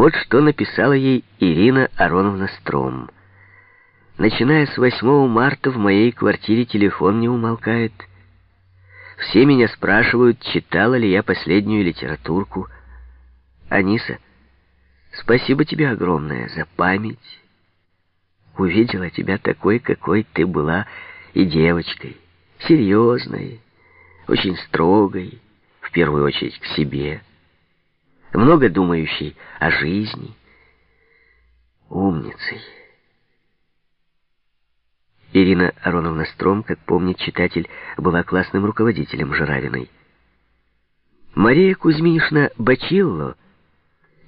Вот что написала ей Ирина Ароновна Стром. Начиная с 8 марта в моей квартире телефон не умолкает. Все меня спрашивают, читала ли я последнюю литературку. Аниса, спасибо тебе огромное за память. Увидела тебя такой, какой ты была и девочкой, серьезной, очень строгой, в первую очередь к себе, много думающей о жизни, умницей. Ирина Ароновна Стром, как помнит читатель, была классным руководителем Жиравиной. Мария Кузьминишна Бачилло,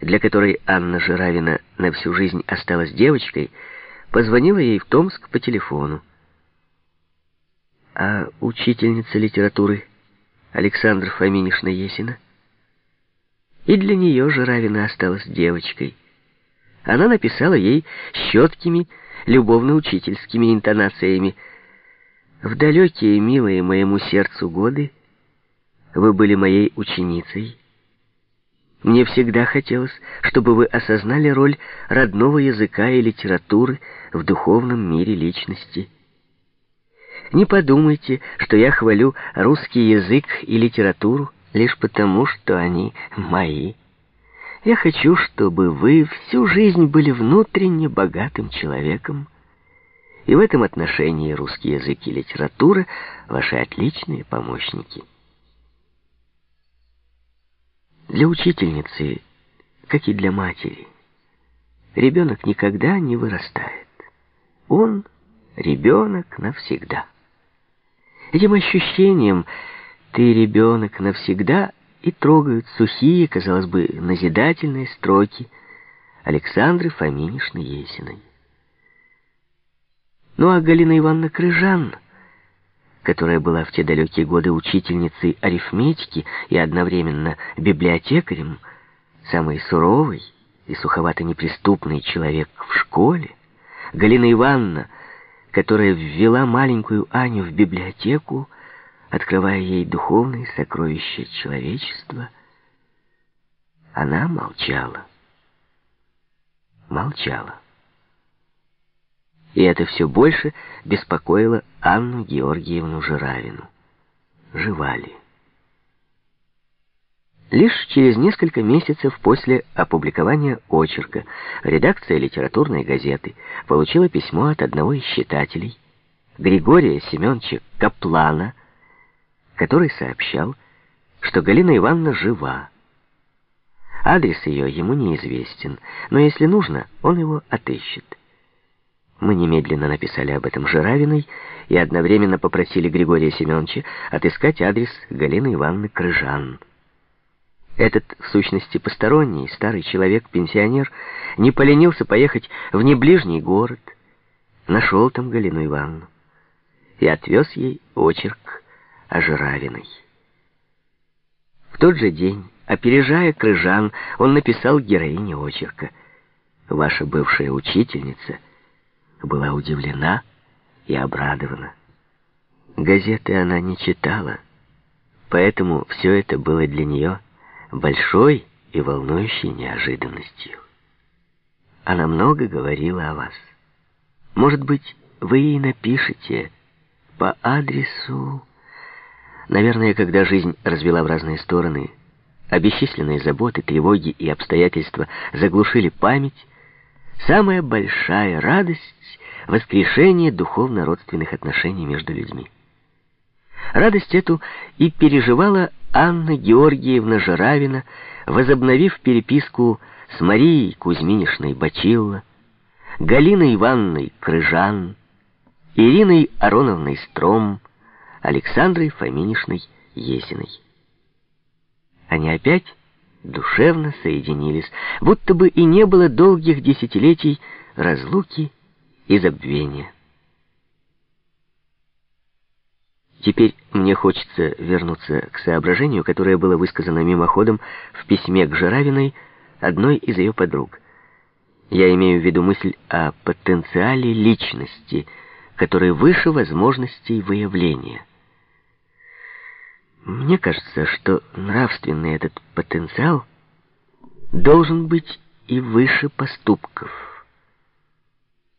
для которой Анна Жиравина на всю жизнь осталась девочкой, позвонила ей в Томск по телефону. А учительница литературы Александра Фоминишна Есина? И для нее Жиравина осталась девочкой. Она написала ей щеткими, любовно-учительскими интонациями. «В далекие, милые моему сердцу годы вы были моей ученицей. Мне всегда хотелось, чтобы вы осознали роль родного языка и литературы в духовном мире личности». Не подумайте, что я хвалю русский язык и литературу лишь потому, что они мои. Я хочу, чтобы вы всю жизнь были внутренне богатым человеком. И в этом отношении русский язык и литература — ваши отличные помощники. Для учительницы, как и для матери, ребенок никогда не вырастает. Он — ребенок навсегда. Этим ощущением «ты ребенок навсегда» и трогают сухие, казалось бы, назидательные строки Александры Фоминишны Есиной. Ну а Галина Ивановна Крыжан, которая была в те далекие годы учительницей арифметики и одновременно библиотекарем, самый суровый и суховато-неприступный человек в школе, Галина Ивановна — которая ввела маленькую Аню в библиотеку, открывая ей духовные сокровища человечества, она молчала. Молчала. И это все больше беспокоило Анну Георгиевну Жиравину. Жива ли? Лишь через несколько месяцев после опубликования очерка редакция литературной газеты получила письмо от одного из читателей, Григория Семеновича Каплана, который сообщал, что Галина Ивановна жива. Адрес ее ему неизвестен, но если нужно, он его отыщет. Мы немедленно написали об этом Жиравиной и одновременно попросили Григория Семеновича отыскать адрес Галины Ивановны Крыжан. Этот, в сущности, посторонний, старый человек-пенсионер, не поленился поехать в неближний город, нашел там Галину Ивановну и отвез ей очерк о Жиравиной. В тот же день, опережая Крыжан, он написал героине очерка. Ваша бывшая учительница была удивлена и обрадована. Газеты она не читала, поэтому все это было для нее большой и волнующей неожиданностью. Она много говорила о вас. Может быть, вы ей напишете по адресу... Наверное, когда жизнь развела в разные стороны, а бесчисленные заботы, тревоги и обстоятельства заглушили память, самая большая радость — воскрешение духовно-родственных отношений между людьми. Радость эту и переживала Анна Георгиевна Жиравина, возобновив переписку с Марией Кузьминишной Бачилла, Галиной Ивановной Крыжан, Ириной Ароновной Стром, Александрой Фоминишной Есиной. Они опять душевно соединились, будто бы и не было долгих десятилетий разлуки и забвения. Теперь мне хочется вернуться к соображению, которое было высказано мимоходом в письме к Жиравиной одной из ее подруг. Я имею в виду мысль о потенциале личности, который выше возможностей выявления. Мне кажется, что нравственный этот потенциал должен быть и выше поступков.